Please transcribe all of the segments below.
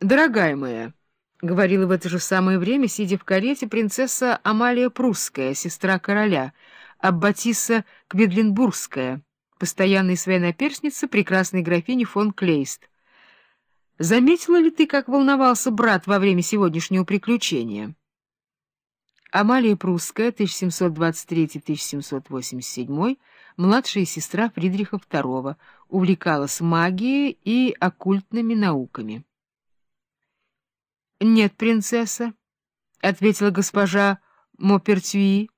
«Дорогая моя», — говорила в это же самое время, сидя в карете, принцесса Амалия Прусская, сестра короля, Аббатиса Кведлинбургская, постоянная своя наперсница, прекрасной графини фон Клейст. «Заметила ли ты, как волновался брат во время сегодняшнего приключения?» Амалия Прусская, 1723-1787, младшая сестра Фридриха II, увлекалась магией и оккультными науками. — Нет, принцесса, — ответила госпожа Мопертюи,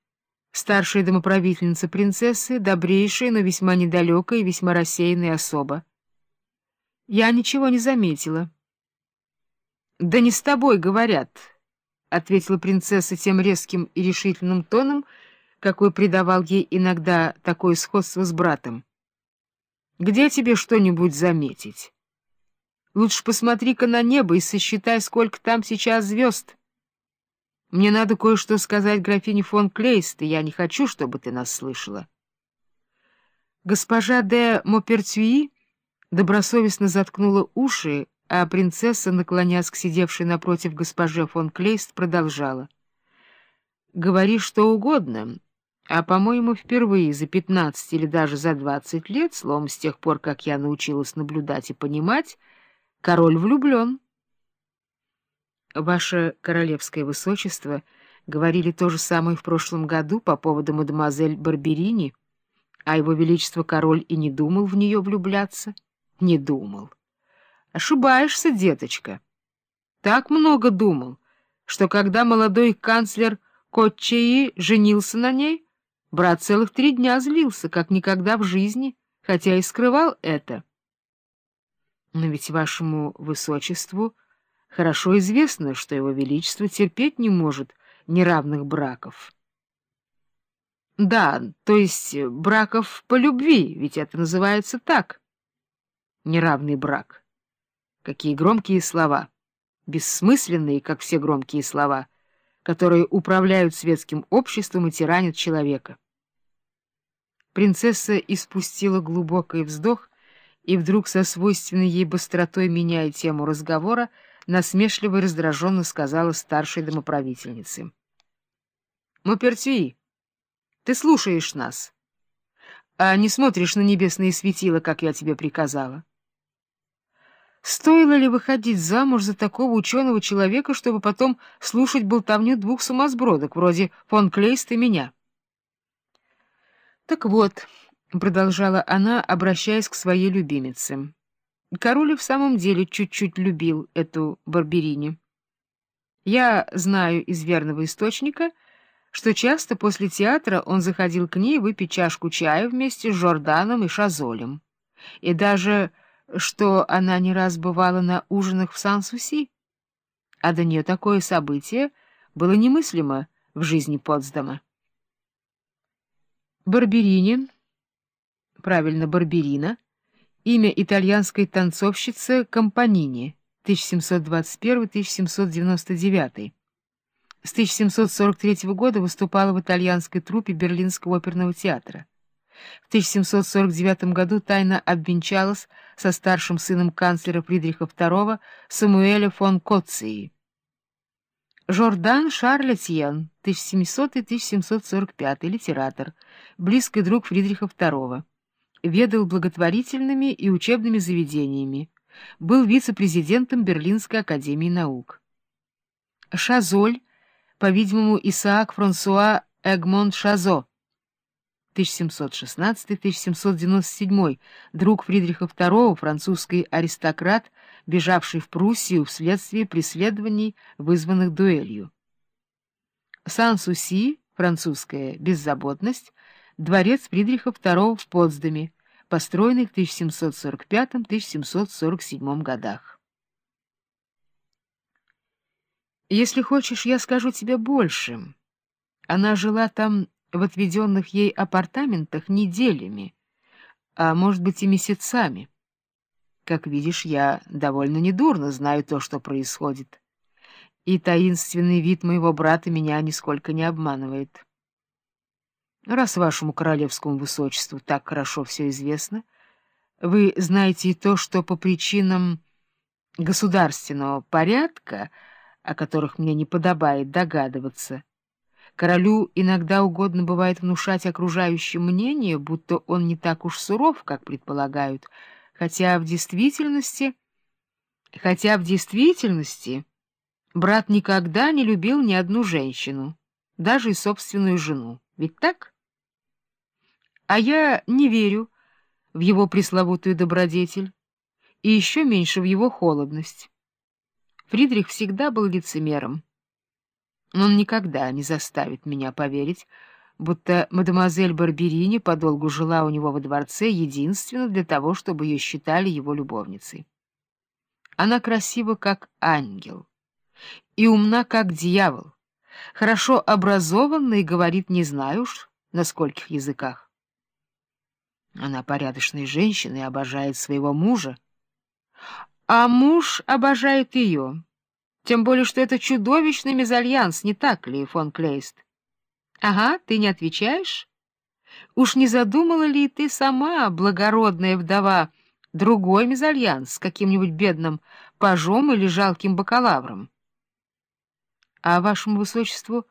старшая домоправительница принцессы, добрейшая, но весьма недалекая и весьма рассеянная особа. — Я ничего не заметила. — Да не с тобой говорят, — ответила принцесса тем резким и решительным тоном, какой придавал ей иногда такое сходство с братом. — Где тебе что-нибудь заметить? Лучше посмотри-ка на небо и сосчитай, сколько там сейчас звезд. Мне надо кое-что сказать графине фон Клейст, и я не хочу, чтобы ты нас слышала. Госпожа де Мопертюи добросовестно заткнула уши, а принцесса, наклонясь к сидевшей напротив госпоже фон Клейст, продолжала. — Говори что угодно, а, по-моему, впервые за пятнадцать или даже за двадцать лет, словом, с тех пор, как я научилась наблюдать и понимать, Король влюблен. Ваше королевское высочество говорили то же самое в прошлом году по поводу мадемуазель Барберини, а его величество король и не думал в нее влюбляться. Не думал. Ошибаешься, деточка. Так много думал, что когда молодой канцлер Котчеи женился на ней, брат целых три дня злился, как никогда в жизни, хотя и скрывал это. Но ведь вашему высочеству хорошо известно, что его величество терпеть не может неравных браков. Да, то есть браков по любви, ведь это называется так. Неравный брак. Какие громкие слова, бессмысленные, как все громкие слова, которые управляют светским обществом и тиранят человека. Принцесса испустила глубокий вздох и вдруг со свойственной ей быстротой, меняя тему разговора, насмешливо и раздраженно сказала старшей домоправительнице. — Мопертюи, ты слушаешь нас, а не смотришь на небесные светила, как я тебе приказала. Стоило ли выходить замуж за такого ученого человека, чтобы потом слушать болтовню двух сумасбродок, вроде фон Клейст и меня? — Так вот... — продолжала она, обращаясь к своей любимице. Король в самом деле чуть-чуть любил эту Барберини. Я знаю из верного источника, что часто после театра он заходил к ней выпить чашку чая вместе с Жорданом и Шазолем, и даже что она не раз бывала на ужинах в Сан-Суси, а до нее такое событие было немыслимо в жизни Потсдама. Барберини правильно, Барберина, имя итальянской танцовщицы Компанини, 1721-1799. С 1743 года выступала в итальянской труппе Берлинского оперного театра. В 1749 году тайно обвенчалась со старшим сыном канцлера Фридриха II Самуэля фон Коцией. Жордан Шарль Этьен, 1700-1745, литератор, близкий друг Фридриха II ведал благотворительными и учебными заведениями, был вице-президентом Берлинской академии наук. Шазоль, по-видимому, Исаак Франсуа Эгмон Шазо, 1716-1797, друг Фридриха II, французский аристократ, бежавший в Пруссию вследствие преследований, вызванных дуэлью. Сан-Суси, французская беззаботность, дворец Фридриха II в Потсдаме, построенный в 1745-1747 годах. Если хочешь, я скажу тебе больше. Она жила там в отведенных ей апартаментах неделями, а может быть и месяцами. Как видишь, я довольно недурно знаю то, что происходит, и таинственный вид моего брата меня нисколько не обманывает. Раз вашему королевскому высочеству так хорошо все известно, вы знаете и то, что по причинам государственного порядка, о которых мне не подобает догадываться, королю иногда угодно бывает внушать окружающим мнение, будто он не так уж суров, как предполагают, хотя в действительности... Хотя в действительности брат никогда не любил ни одну женщину, даже и собственную жену. Ведь так? А я не верю в его пресловутую добродетель и еще меньше в его холодность. Фридрих всегда был лицемером. Он никогда не заставит меня поверить, будто мадемуазель Барберини подолгу жила у него во дворце единственно для того, чтобы ее считали его любовницей. Она красива, как ангел, и умна, как дьявол, хорошо образована и говорит не знаю уж на скольких языках. Она порядочная женщина и обожает своего мужа, а муж обожает ее, тем более, что это чудовищный мезальянс, не так ли, фон Клейст? Ага, ты не отвечаешь? Уж не задумала ли ты сама, благородная вдова, другой мезальянс с каким-нибудь бедным пажом или жалким бакалавром? А вашему высочеству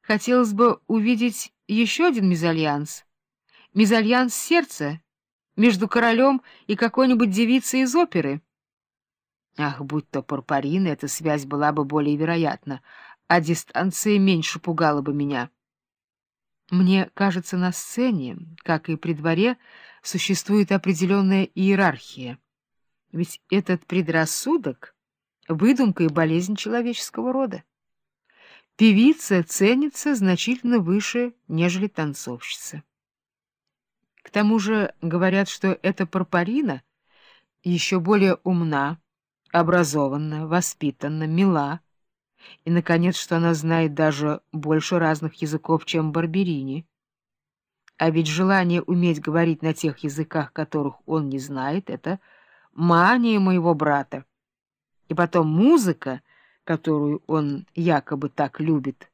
хотелось бы увидеть еще один мезальянс. Мезальянс сердца между королем и какой-нибудь девицей из оперы. Ах, будь то Порпарина, эта связь была бы более вероятна, а дистанция меньше пугала бы меня. Мне кажется, на сцене, как и при дворе, существует определенная иерархия. Ведь этот предрассудок — выдумка и болезнь человеческого рода. Певица ценится значительно выше, нежели танцовщица. К тому же говорят, что эта Порпарина еще более умна, образованна, воспитанна, мила, и, наконец, что она знает даже больше разных языков, чем Барберини. А ведь желание уметь говорить на тех языках, которых он не знает, — это мания моего брата. И потом музыка, которую он якобы так любит,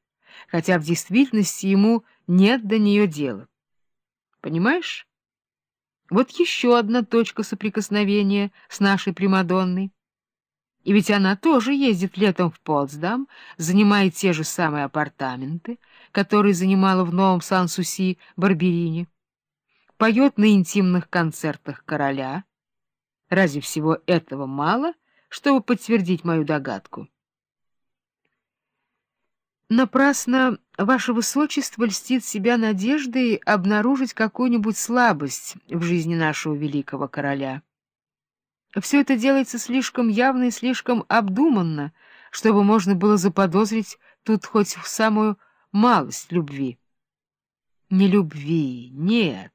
хотя в действительности ему нет до нее дела. Понимаешь? Вот еще одна точка соприкосновения с нашей Примадонной. И ведь она тоже ездит летом в Потсдам, занимает те же самые апартаменты, которые занимала в Новом Сан-Суси Барберини, поет на интимных концертах короля. Разве всего этого мало, чтобы подтвердить мою догадку? Напрасно ваше высочество льстит себя надеждой обнаружить какую-нибудь слабость в жизни нашего великого короля. Все это делается слишком явно и слишком обдуманно, чтобы можно было заподозрить тут хоть в самую малость любви. Не любви, нет.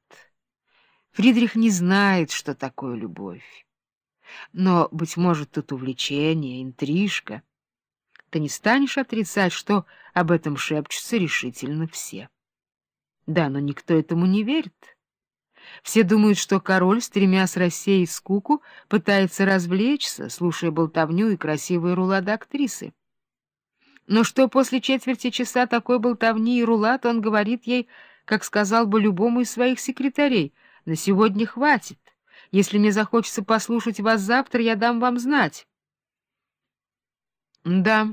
Фридрих не знает, что такое любовь. Но, быть может, тут увлечение, интрижка. Ты не станешь отрицать, что об этом шепчутся решительно все. Да, но никто этому не верит. Все думают, что король, стремясь рассеять скуку, пытается развлечься, слушая болтовню и красивые рулады актрисы. Но что после четверти часа такой болтовни и рулад он говорит ей, как сказал бы любому из своих секретарей, «На сегодня хватит. Если мне захочется послушать вас завтра, я дам вам знать». Да,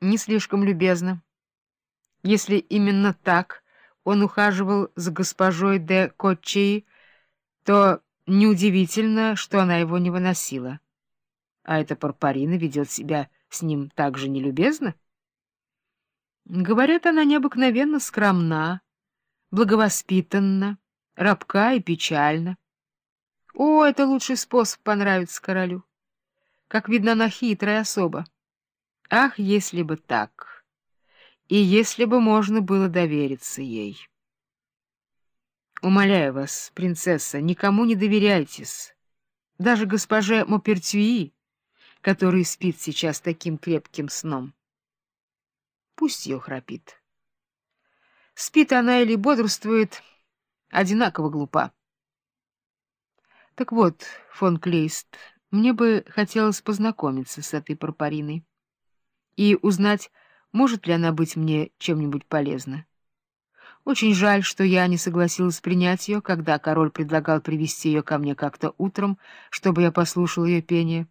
не слишком любезно. Если именно так он ухаживал за госпожой де Коччи, то неудивительно, что она его не выносила. А эта Парпарина ведет себя с ним так же нелюбезно? Говорят, она необыкновенно скромна, благовоспитанна, рабка и печальна. О, это лучший способ понравиться королю. Как видно, она хитрая особа. Ах, если бы так! и если бы можно было довериться ей. Умоляю вас, принцесса, никому не доверяйтесь, даже госпоже Мопертюи, который спит сейчас таким крепким сном. Пусть ее храпит. Спит она или бодрствует, одинаково глупа. Так вот, фон Клейст, мне бы хотелось познакомиться с этой Парпариной и узнать, может ли она быть мне чем-нибудь полезна? Очень жаль, что я не согласилась принять ее, когда король предлагал привести ее ко мне как-то утром, чтобы я послушал ее пение.